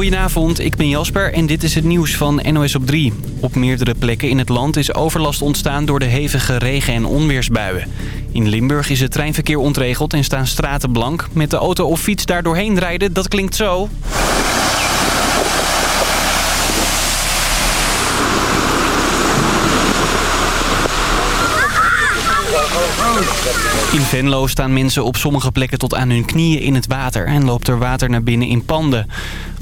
Goedenavond, ik ben Jasper en dit is het nieuws van NOS op 3. Op meerdere plekken in het land is overlast ontstaan door de hevige regen- en onweersbuien. In Limburg is het treinverkeer ontregeld en staan straten blank. Met de auto of fiets daar doorheen rijden, dat klinkt zo. In Venlo staan mensen op sommige plekken tot aan hun knieën in het water... en loopt er water naar binnen in panden.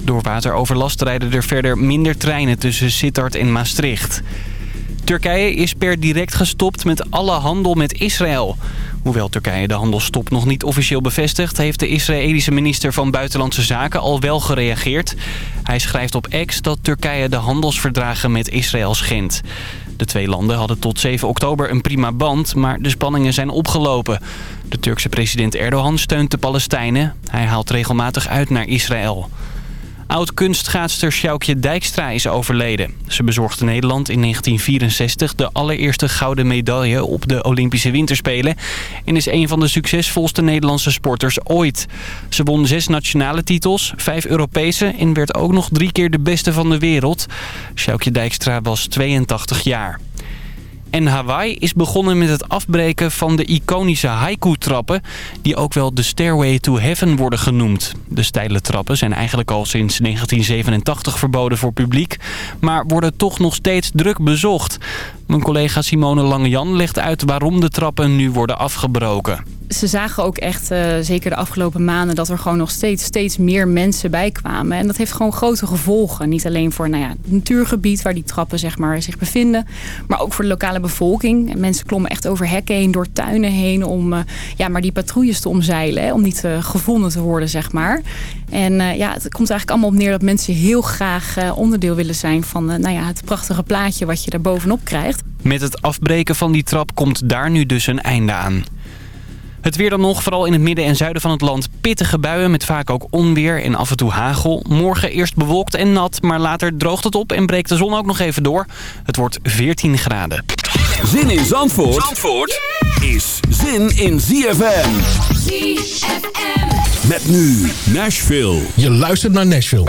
Door wateroverlast rijden er verder minder treinen tussen Sittard en Maastricht. Turkije is per direct gestopt met alle handel met Israël. Hoewel Turkije de handelsstop nog niet officieel bevestigt... heeft de Israëlische minister van Buitenlandse Zaken al wel gereageerd. Hij schrijft op X dat Turkije de handelsverdragen met Israël schendt. De twee landen hadden tot 7 oktober een prima band, maar de spanningen zijn opgelopen. De Turkse president Erdogan steunt de Palestijnen. Hij haalt regelmatig uit naar Israël. Oud-kunstschaatster Sjoukje Dijkstra is overleden. Ze bezorgde Nederland in 1964 de allereerste gouden medaille op de Olympische Winterspelen... en is een van de succesvolste Nederlandse sporters ooit. Ze won zes nationale titels, vijf Europese en werd ook nog drie keer de beste van de wereld. Sjoukje Dijkstra was 82 jaar. En Hawaii is begonnen met het afbreken van de iconische haiku-trappen... die ook wel de Stairway to Heaven worden genoemd. De steile trappen zijn eigenlijk al sinds 1987 verboden voor publiek... maar worden toch nog steeds druk bezocht. Mijn collega Simone Langejan legt uit waarom de trappen nu worden afgebroken ze zagen ook echt, uh, zeker de afgelopen maanden, dat er gewoon nog steeds, steeds meer mensen bij kwamen. En dat heeft gewoon grote gevolgen. Niet alleen voor nou ja, het natuurgebied waar die trappen zeg maar, zich bevinden, maar ook voor de lokale bevolking. En mensen klommen echt over hekken heen, door tuinen heen, om uh, ja, maar die patrouilles te omzeilen. Om niet uh, gevonden te worden, zeg maar. En ja, het komt eigenlijk allemaal op neer dat mensen heel graag onderdeel willen zijn van nou ja, het prachtige plaatje wat je daar bovenop krijgt. Met het afbreken van die trap komt daar nu dus een einde aan. Het weer dan nog, vooral in het midden en zuiden van het land. Pittige buien met vaak ook onweer en af en toe hagel. Morgen eerst bewolkt en nat, maar later droogt het op en breekt de zon ook nog even door. Het wordt 14 graden. Zin in Zandvoort, Zandvoort is zin in ZFM. ZFM. Met nu Nashville. Je luistert naar Nashville.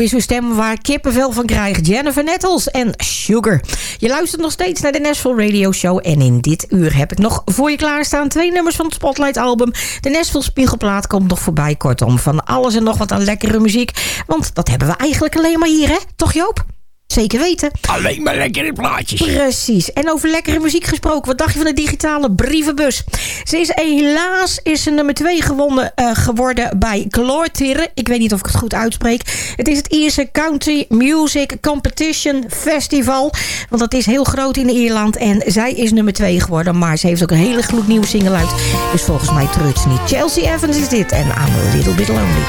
Weer zo'n stem waar kippenvel van krijgt. Jennifer Nettles en Sugar. Je luistert nog steeds naar de Nashville Radio Show. En in dit uur heb ik nog voor je klaarstaan twee nummers van het Spotlight album. De Nashville Spiegelplaat komt nog voorbij. Kortom, van alles en nog wat aan lekkere muziek. Want dat hebben we eigenlijk alleen maar hier, hè? Toch Joop? Zeker weten. Alleen maar lekkere plaatjes. Precies. En over lekkere muziek gesproken. Wat dacht je van de digitale brievenbus? Ze is helaas is ze nummer 2 gewonnen, uh, geworden bij Glortir. Ik weet niet of ik het goed uitspreek. Het is het Ierse Country Music Competition Festival. Want dat is heel groot in Ierland. En zij is nummer 2 geworden. Maar ze heeft ook een hele gloednieuwe single uit. Dus volgens mij treurt ze niet. Chelsea Evans is dit. En I'm a little bit lonely.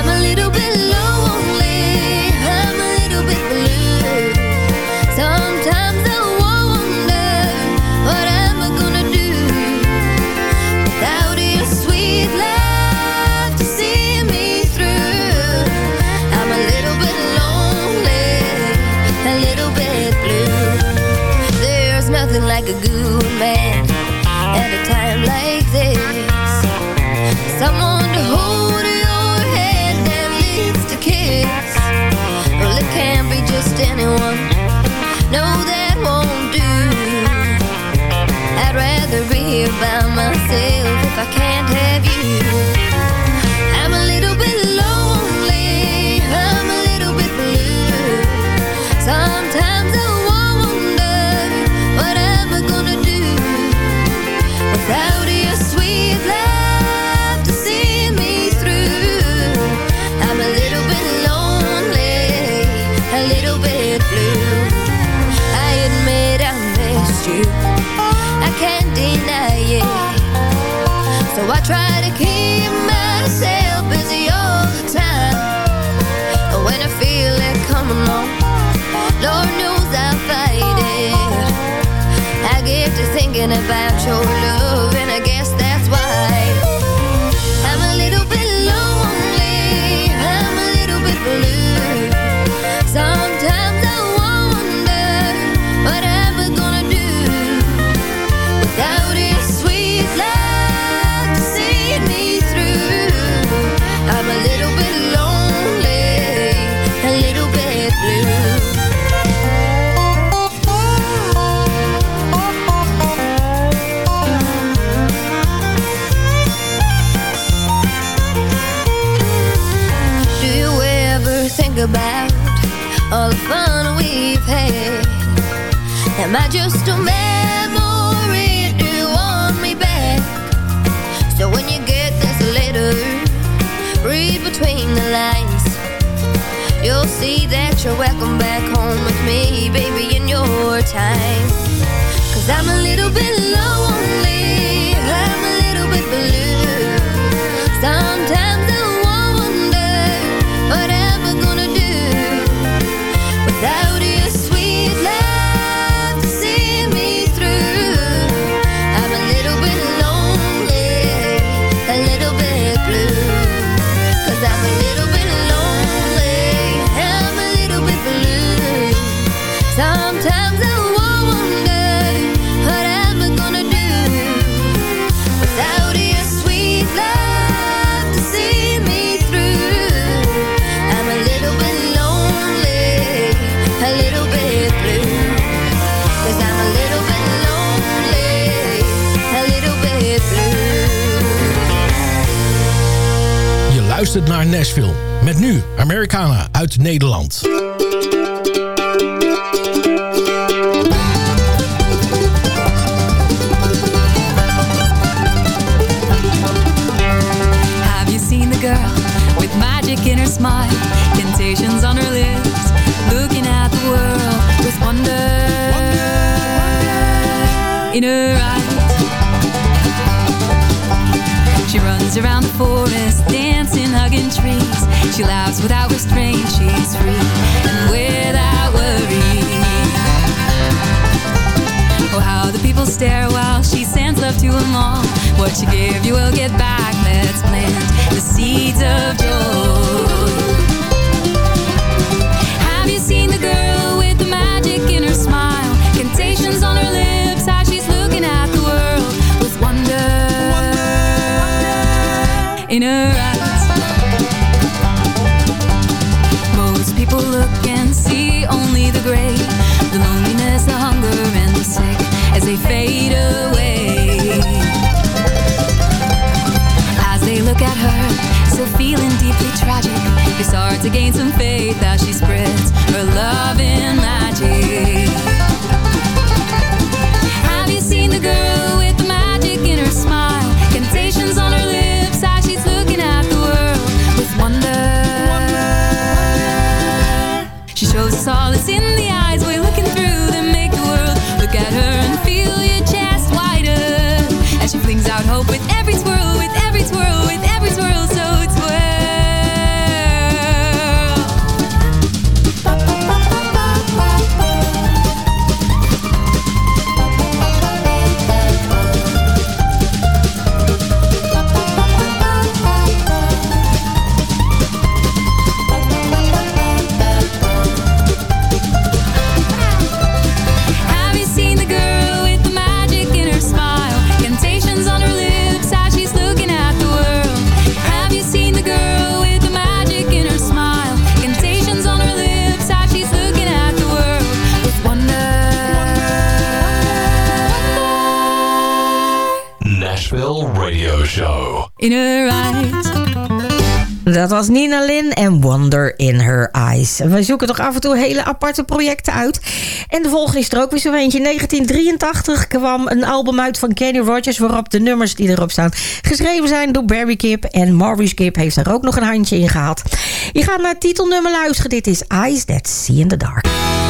I'm a little bit lonely. About your love, and I about all the fun we've had? Am I just a memory? Do you want me back? So when you get this letter, read between the lines. You'll see that you're welcome back home with me, baby, in your time. Cause I'm a little bit lonely, I'm a little bit blue. Sometimes luistert naar Nashville. Met nu Americana uit Nederland. Have you seen the girl with magic in her smile, temptations on her lips, looking at the world with wonder in her She laughs without restraint, she's free and without worry. Oh, how the people stare while she sends love to them all. What you give, you will get back. Let's plant the seeds of joy. the loneliness, the hunger, and the sick as they fade away. As they look at her, still feeling deeply tragic, it's hard to gain some faith as she spreads her love magic. Have you seen the girl? shows all in the eyes we're looking through that make the world. Look at her and feel your chest wider as she flings out hope with every swirl. Nina Lynn en Wonder in Her Eyes. We zoeken toch af en toe hele aparte projecten uit. En de volgende is er ook weer zo eentje. In 1983 kwam een album uit van Kenny Rogers... waarop de nummers die erop staan geschreven zijn door Barry Gibb. En Maurice Gibb heeft er ook nog een handje in gehad. Je gaat naar titelnummer luisteren. Dit is Eyes That See in the Dark.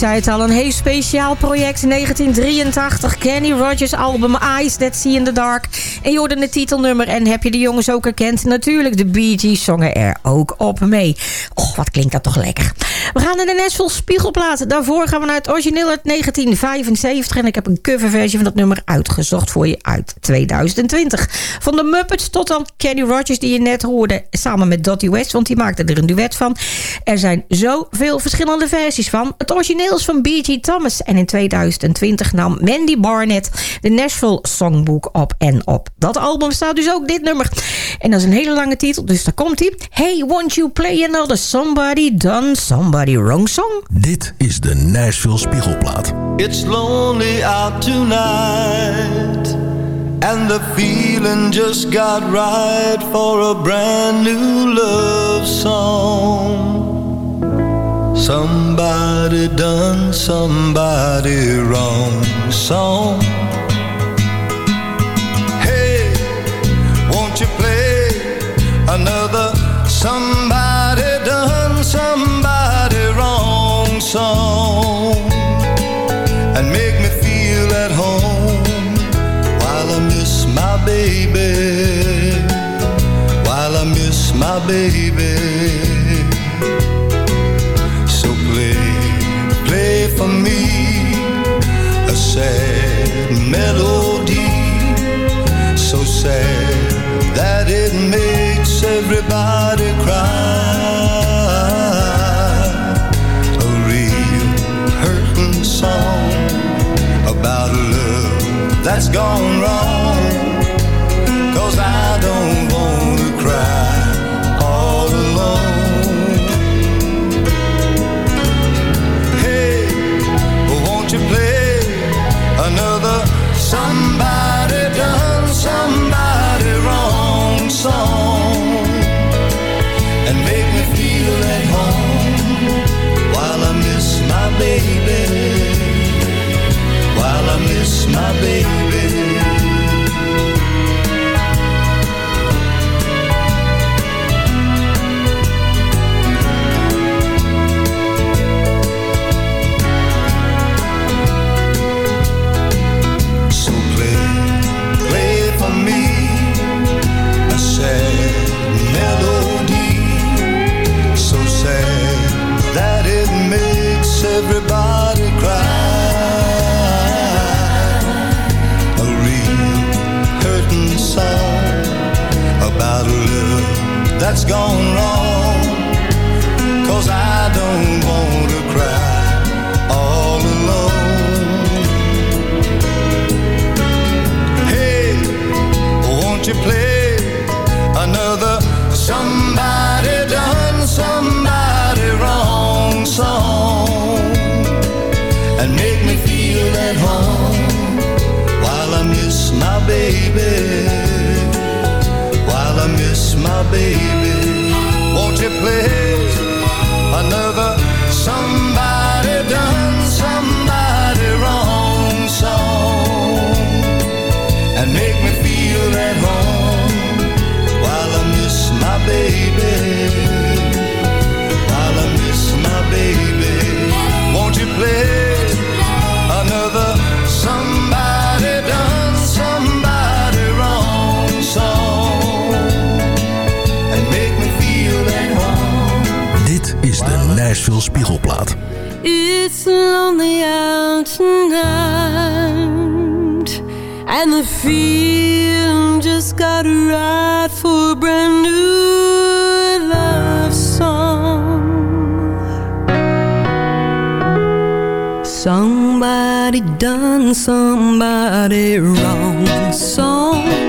Zei het al, een heel speciaal project. 1983, Kenny Rogers album Eyes That See in the Dark. En je hoorde het titelnummer en heb je de jongens ook herkend? Natuurlijk, de Bee Gees zongen er ook op mee. Och, wat klinkt dat toch lekker. We gaan naar de Nashville Spiegelplaat. Daarvoor gaan we naar het origineel uit 1975. En ik heb een coverversie van dat nummer uitgezocht voor je uit 2020. Van de Muppets tot dan Kenny Rogers die je net hoorde. Samen met Dottie West, want die maakte er een duet van. Er zijn zoveel verschillende versies van. Het origineel van B.G. Thomas. En in 2020 nam Mandy Barnett de Nashville Songbook op. En op dat album staat dus ook dit nummer. En dat is een hele lange titel, dus daar komt hij. Hey, won't you play another Somebody Done Somebody Wrong song? Dit is de Nashville Spiegelplaat. It's lonely out tonight And the feeling just got right For a brand new love song Somebody done somebody wrong song. Hey, won't you play another somebody done somebody wrong song and make me feel at home while I miss my baby, while I miss my baby. sad melody, so sad that it makes everybody cry. A real hurting song about a love that's gone wrong. that's gone wrong. Cause I don't want to cry all alone. Hey, won't you play another somebody done somebody wrong song and make me feel at home while I miss my baby, while I miss my baby place I veel spiegelplaat. It's lonely out tonight And the feeling just got right for a brand new love song Somebody done somebody wrong song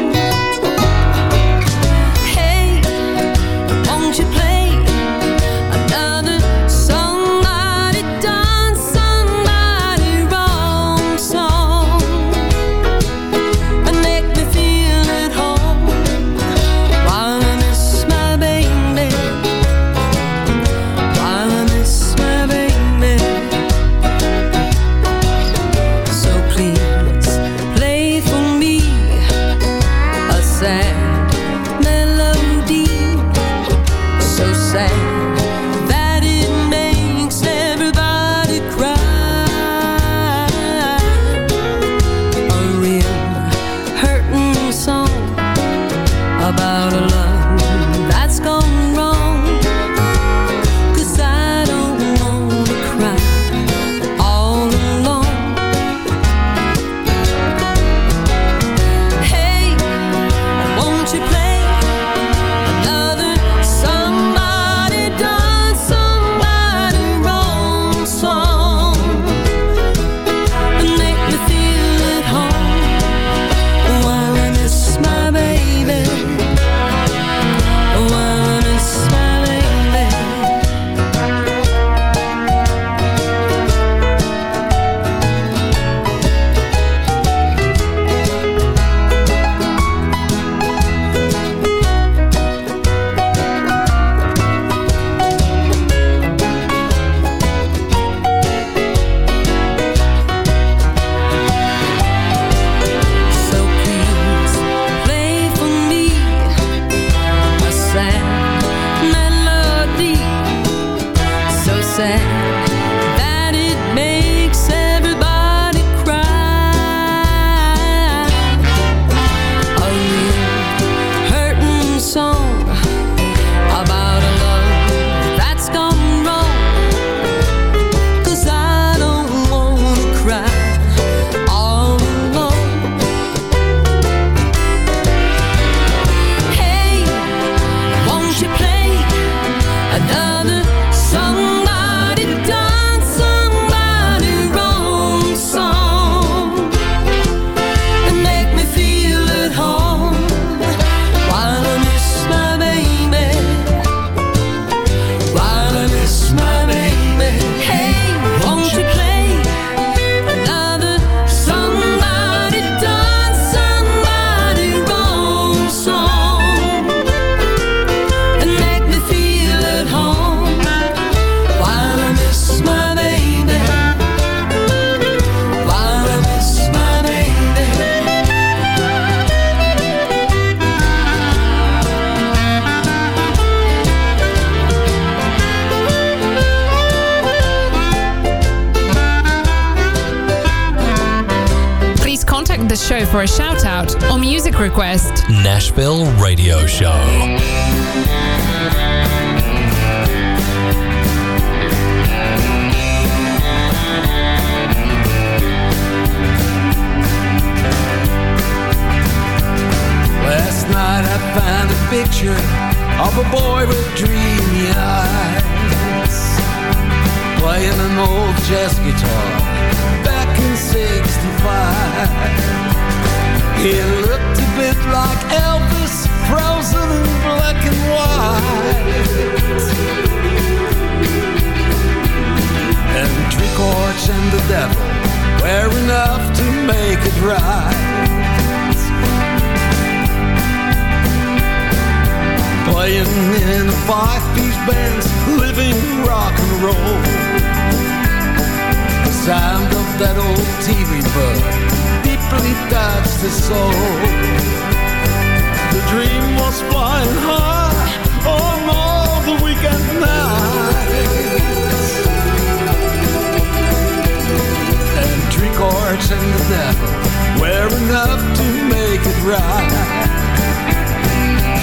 enough to make it right.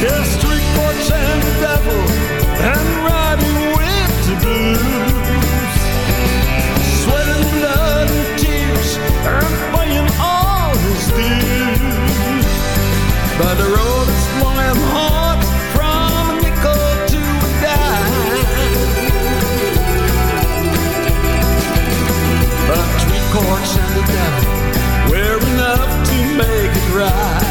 Yeah, street boy, and devil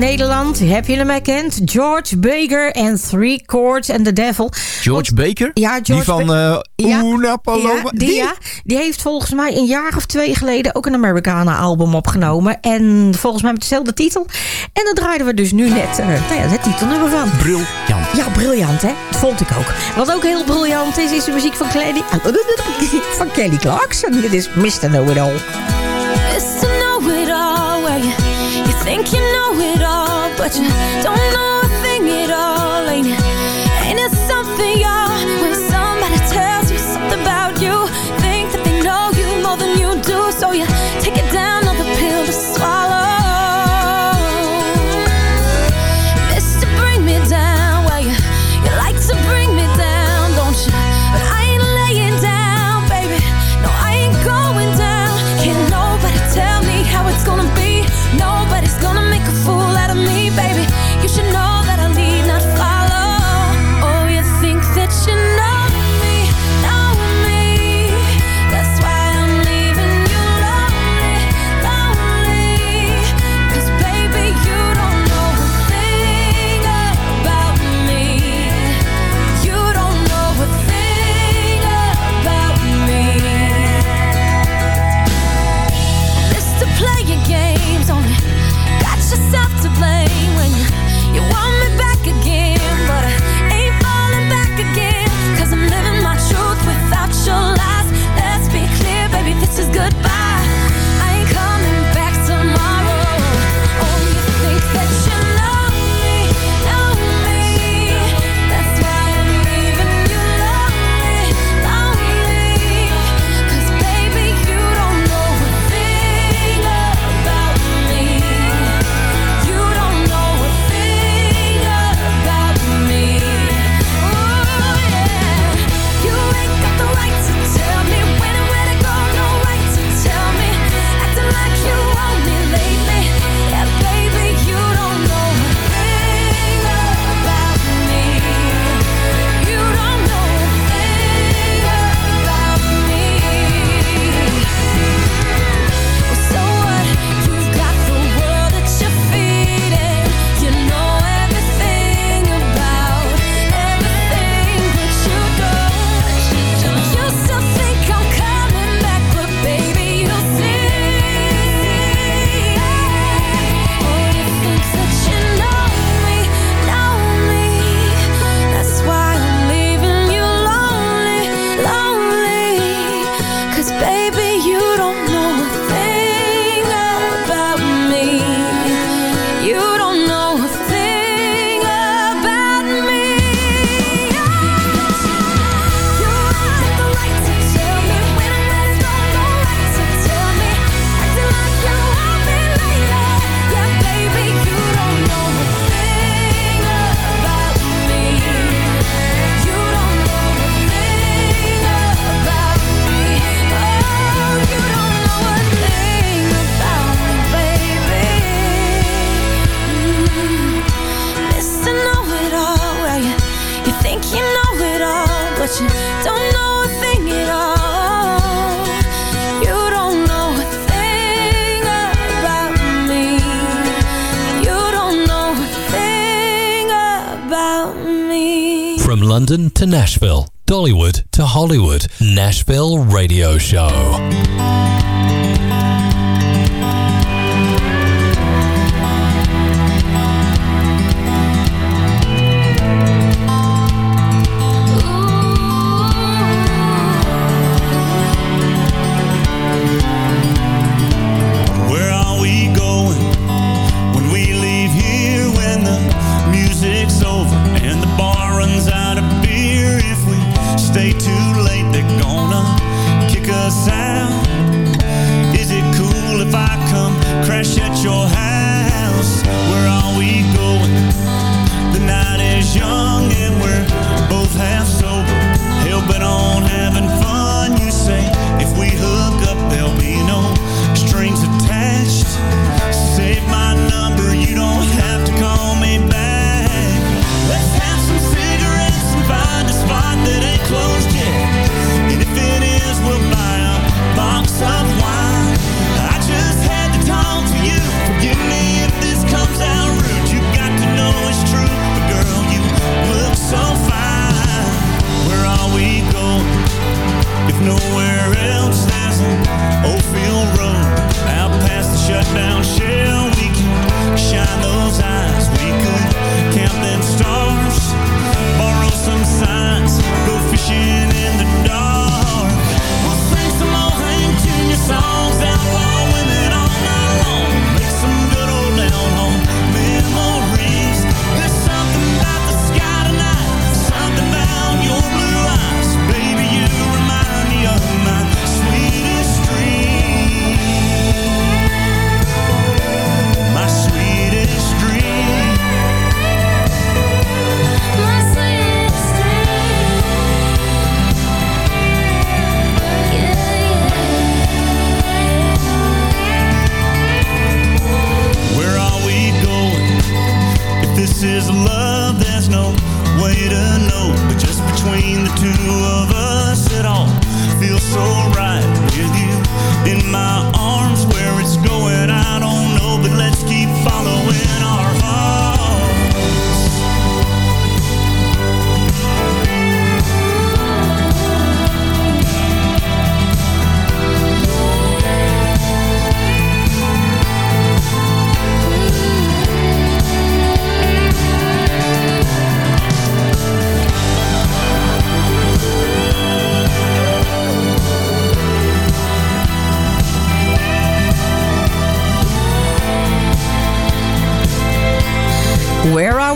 Nederland. Heb je hem herkend? George Baker en Three Chords and the Devil. George Baker? Ja, George eh, Die van uh, Paloma? Die, die? Heeft volgens mij een jaar of twee geleden ook een Americana-album opgenomen. En volgens mij met dezelfde titel. En dat draaiden we dus nu net uh, nou ja, het titelnummer van. Briljant. Ja, briljant hè? Dat vond ik ook. Wat ook heel briljant is, is de muziek van, Kelly van Kelly Clarkson. Dit is Mr. Know It All. think you know it all, but you don't know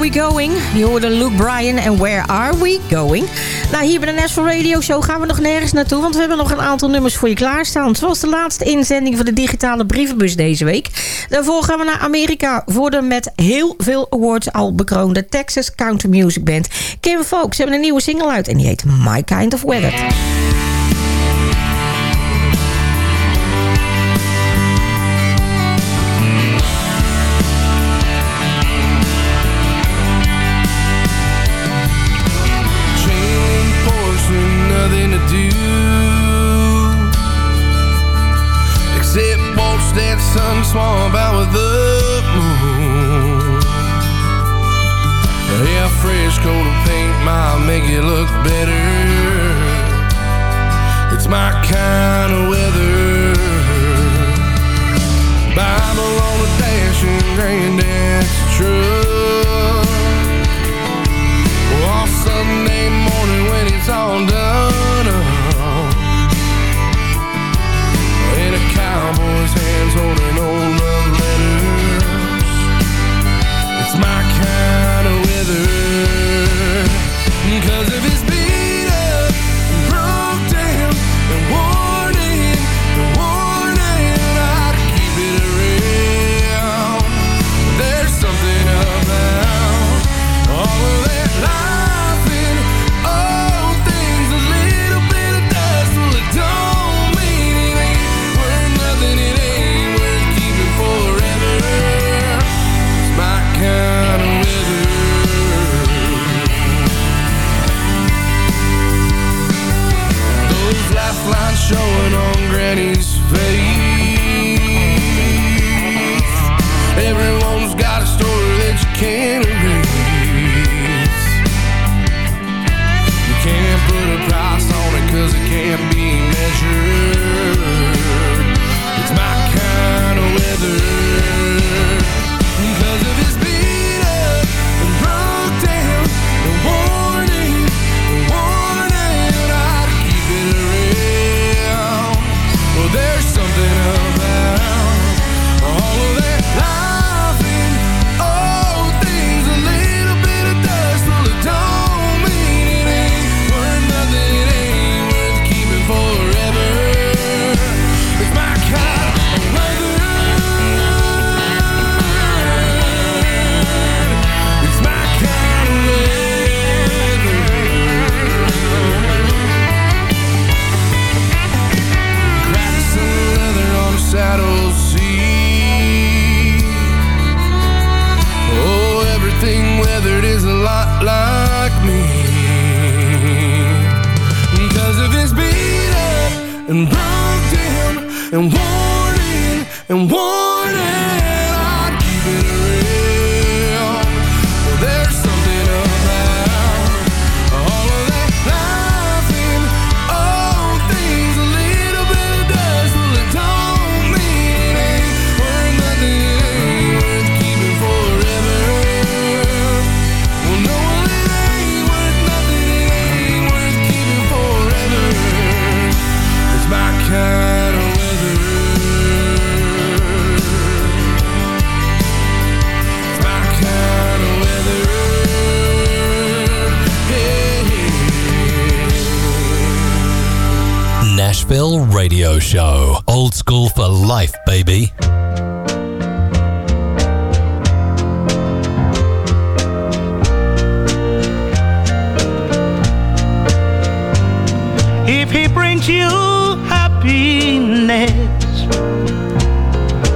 We Going? Je hoorde Luke Bryan en Where Are We Going? Nou, hier bij de National Radio Show gaan we nog nergens naartoe... want we hebben nog een aantal nummers voor je klaarstaan. Zoals de laatste inzending van de digitale brievenbus deze week. Daarvoor gaan we naar Amerika voor de met heel veel awards al bekroonde... Texas Country Music Band. Kim Folks hebben een nieuwe single uit en die heet My Kind of Weather. swamp out with the moon. Yeah, fresh coat of paint might make it look better. It's my kind of weather. Bible on a dashing granddad's truck. Oh, someday holding old love letters It's my Nashville Radio Show. Old school for life, baby. If he brings you happiness,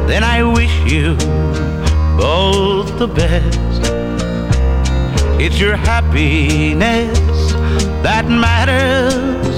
then I wish you both the best. It's your happiness that matters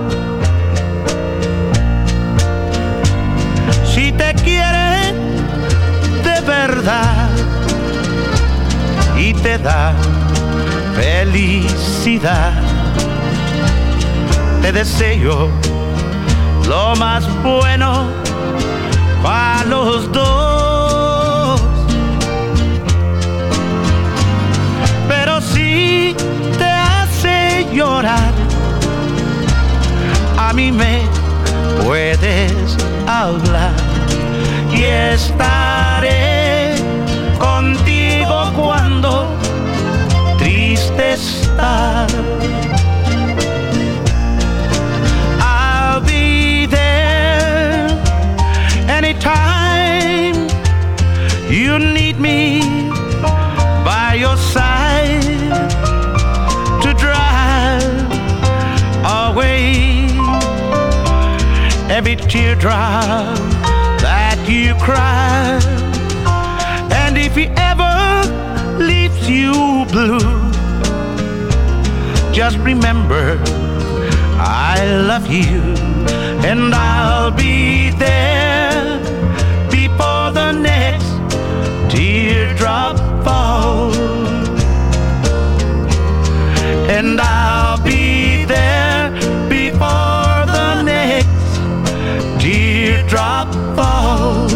Y te da felicidad, te deseo lo más bueno para los dos. Pero si te hace llorar, a mí me puedes hablar y estaré I'll be there anytime you need me by your side to drive away every teardrop that you cry. And if he ever leaves you blue, just remember I love you and I'll be there before the next teardrop falls. And I'll be there before the next teardrop falls.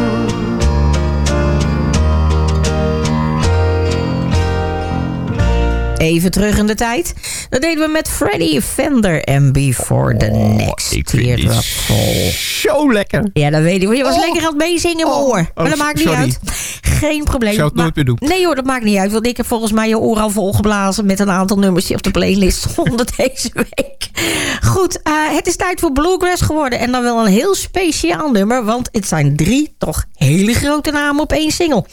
Even terug in de tijd. Dat deden we met Freddy Fender en Before the Next ik Teardrop Fall. Zo lekker. Ja, dat weet ik. Je was Oh. lekker aan het meezingen in mijn Oh. oor. Maar dat Oh, maakt niet sorry. uit. Geen probleem. Ik zou het Maar- nooit meer doen. Nee hoor, dat maakt niet uit. Want ik heb volgens mij je oor al volgeblazen... met een aantal nummers die op de playlist stonden deze week. Goed, eh, het is tijd voor Bluegrass geworden. En dan wel een heel speciaal nummer. Want het zijn drie toch hele grote namen op één single.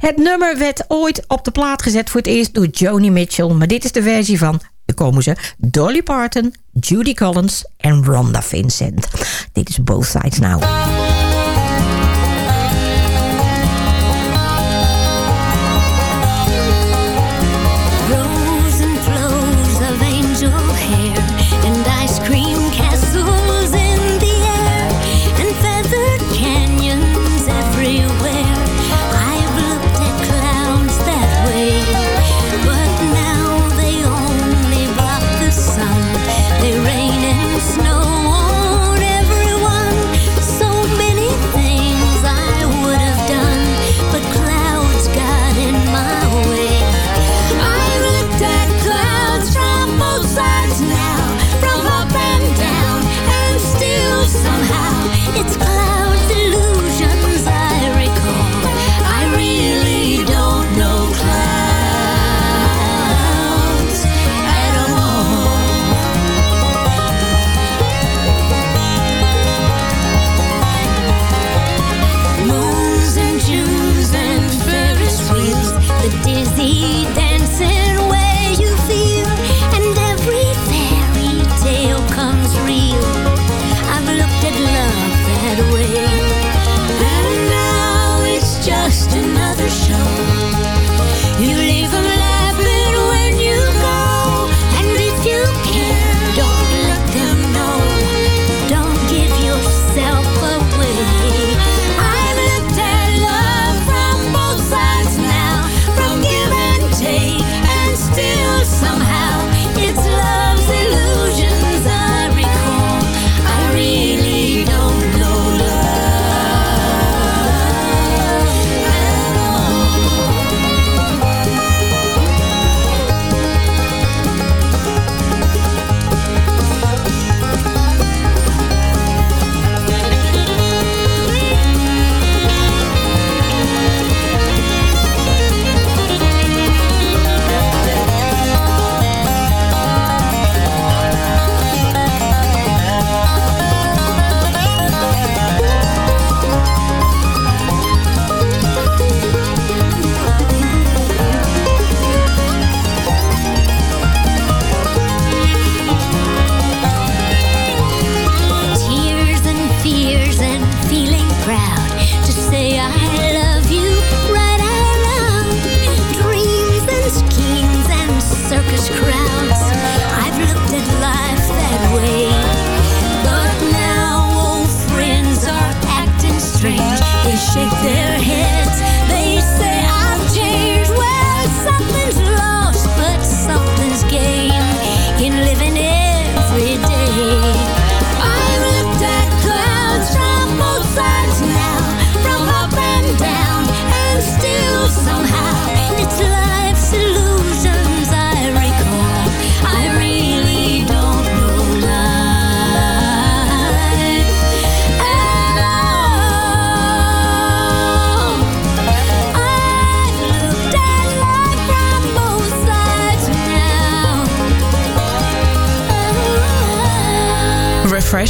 Het nummer werd ooit op de plaat gezet voor het eerst door Joni Mitchell. Maar dit is de versie van... Komen ze. Dolly Parton, Judy Collins en Rhonda Vincent. Dit is Both Sides Now.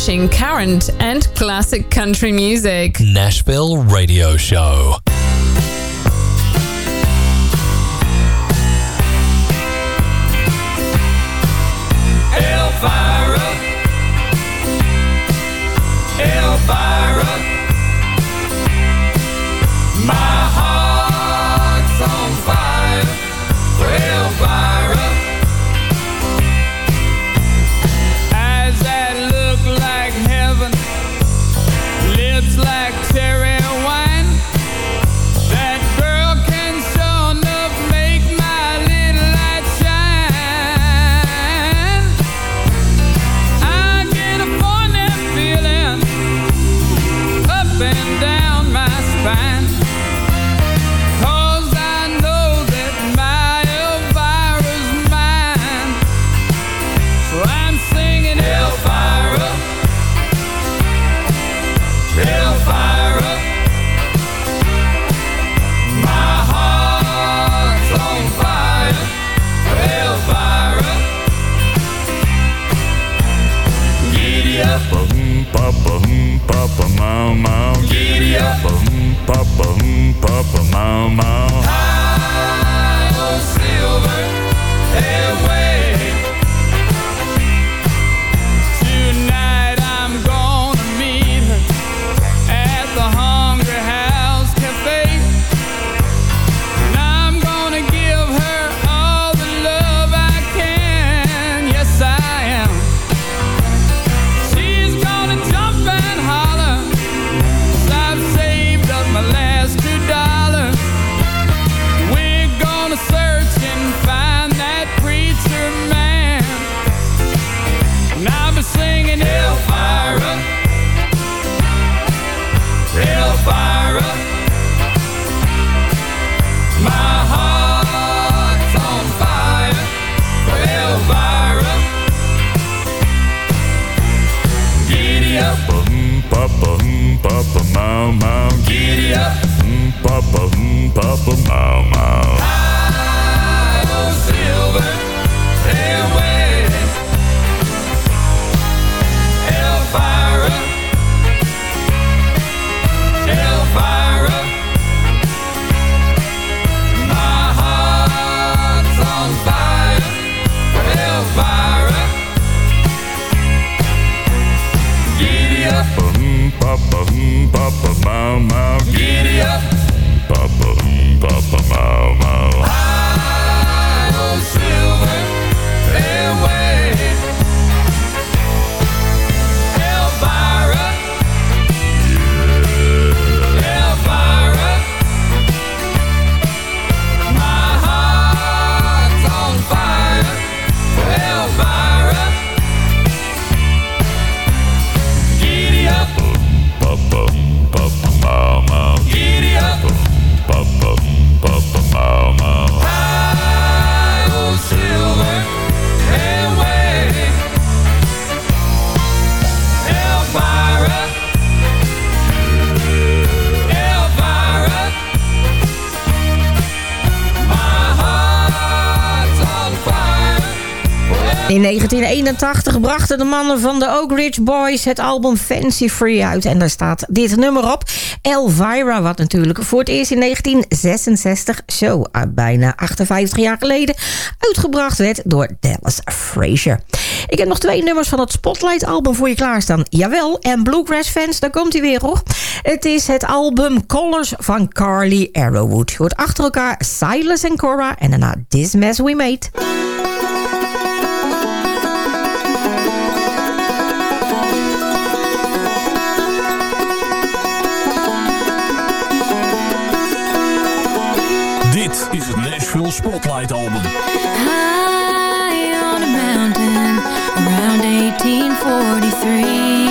current and classic country music. Nashville Radio Show. But my, my 1981 brachten de mannen van de Oak Ridge Boys het album Fancy Free uit. En daar staat dit nummer op. Elvira, wat natuurlijk voor het eerst in 1966, zo eh, bijna 58 jaar geleden, uitgebracht werd door Dallas Frazier. Ik heb nog twee nummers van het Spotlight album voor je klaarstaan. Jawel, en Bluegrass fans, daar komt hij weer hoor. Het is het album Colors van Carly Arrowwood. Je hoort achter elkaar Silas en Cora en daarna This Mess We Made. Nashville Spotlight album. High on a mountain, around 1843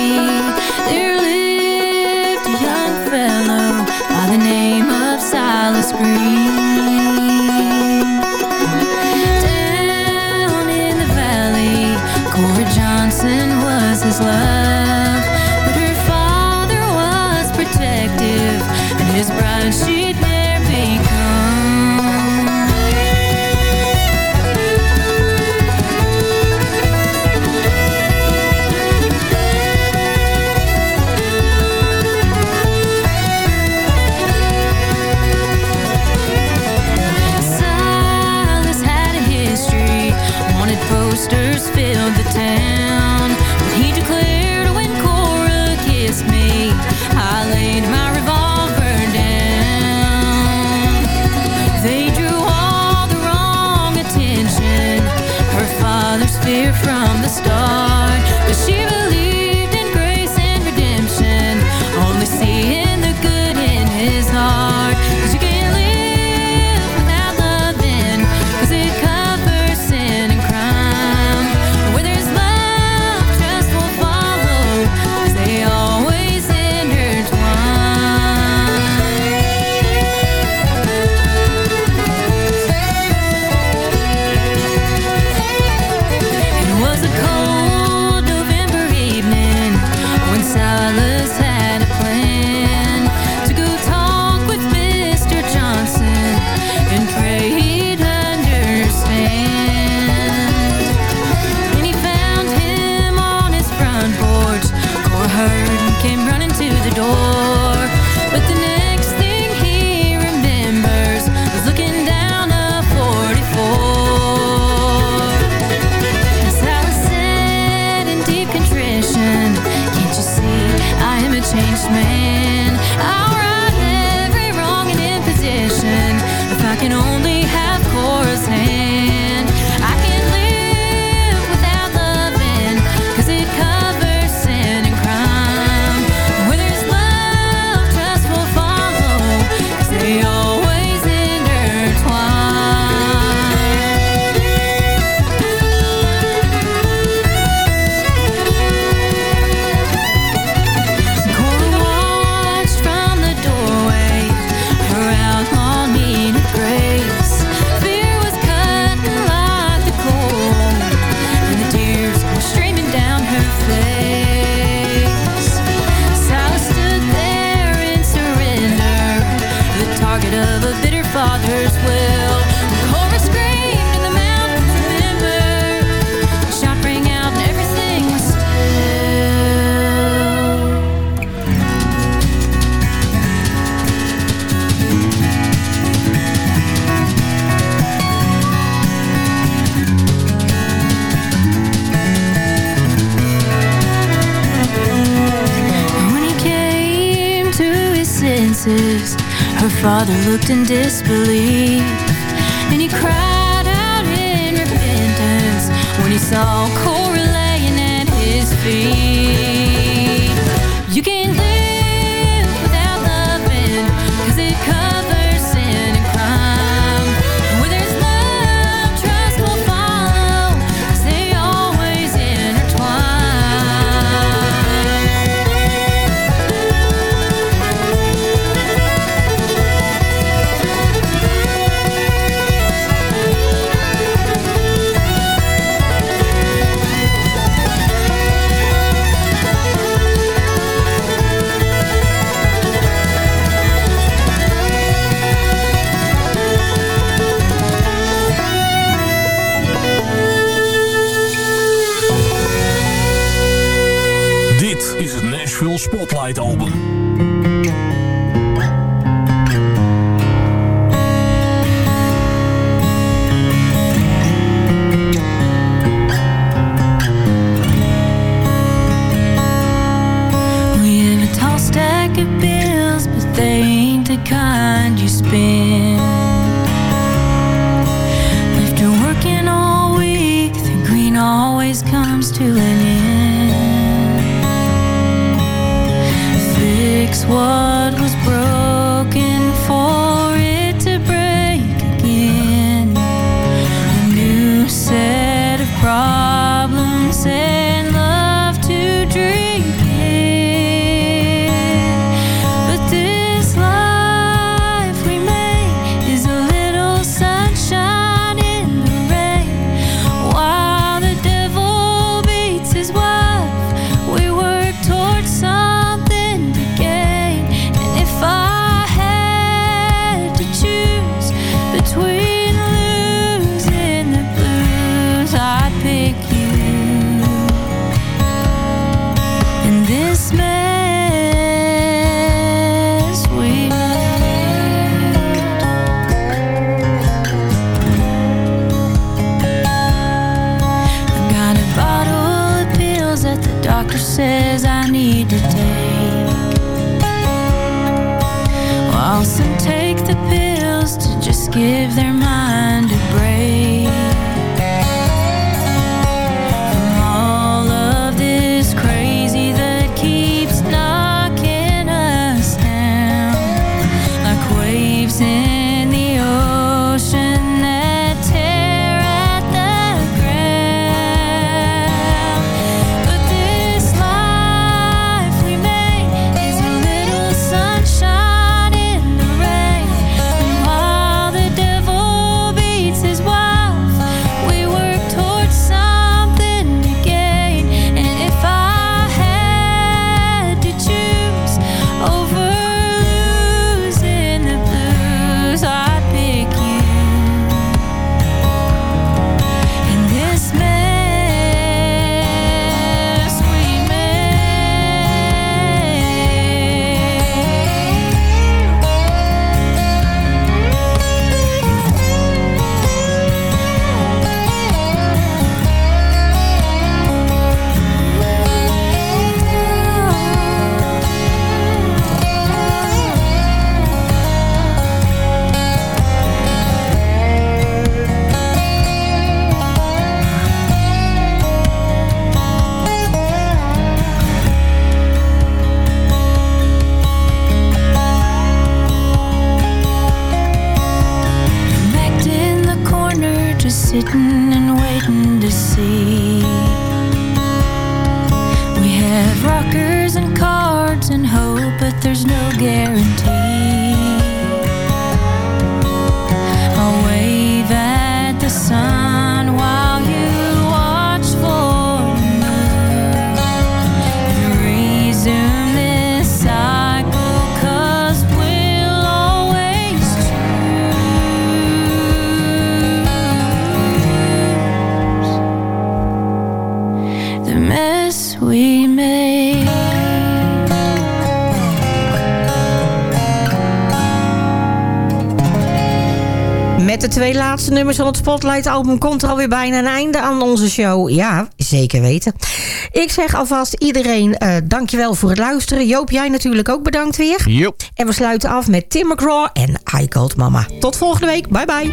a changed man. I'll right every wrong and imposition. If I can only have chorus hands. father looked in disbelief And he cried out in repentance When he saw Cora laying at his feet. doctor says I need to take. Well, some take the pills to just give their mind a laatste nummers van het Spotlight-album komt er alweer bijna een einde aan onze show. Ja, zeker weten. Ik zeg alvast iedereen eh dankjewel voor het luisteren. Joop, jij natuurlijk ook bedankt weer. Joep. En we sluiten af met Tim McGraw en I Called Mama. Tot volgende week. Bye bye.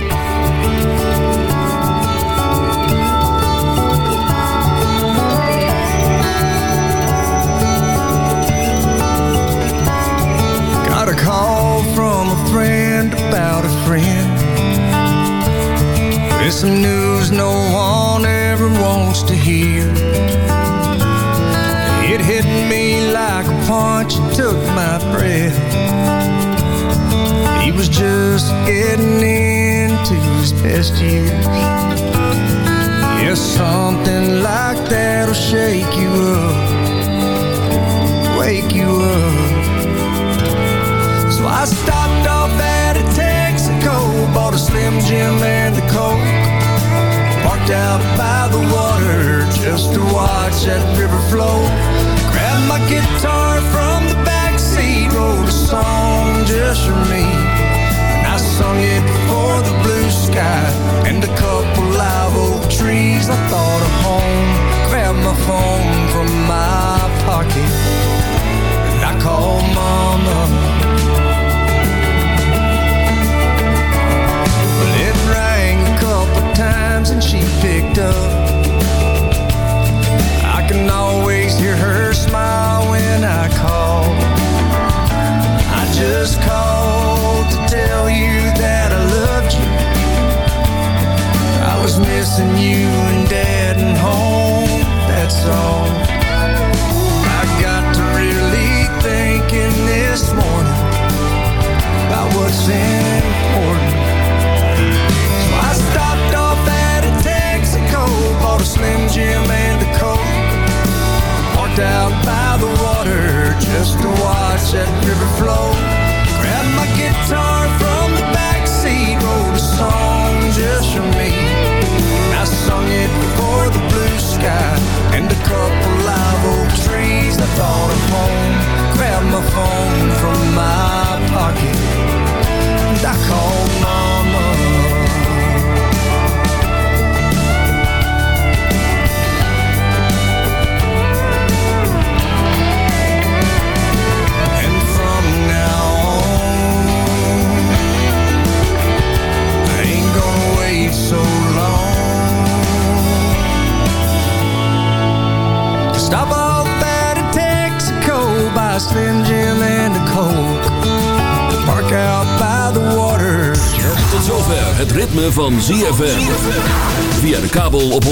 Got a call from a friend about a friend. There's some news no one ever wants to hear. It hit me like a punch, took my breath. He was just getting into his best years. Yes, something like that'll shake you up, wake you up. So I stopped off bought a Slim Jim and a Coke. Parked out by the water just to watch that river flow. Grabbed my guitar from the back seat, wrote a song just for me. And I sung it for the blue sky and a couple live oak trees. I thought of home, grabbed my phone that river flow. Grabbed my guitar from the back seat, wrote a song just for me. I sung it for the blue sky and a couple live oak trees. I thought of home, grabbed my phone from my Slim Jim and a Coke. Park out by the water. Tot zover het ritme van ZFM. Via de kabel op 104.5.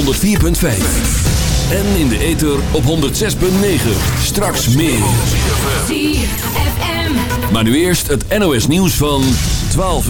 En in de ether op 106.9. Straks meer. Maar nu eerst het NOS nieuws van 12 uur.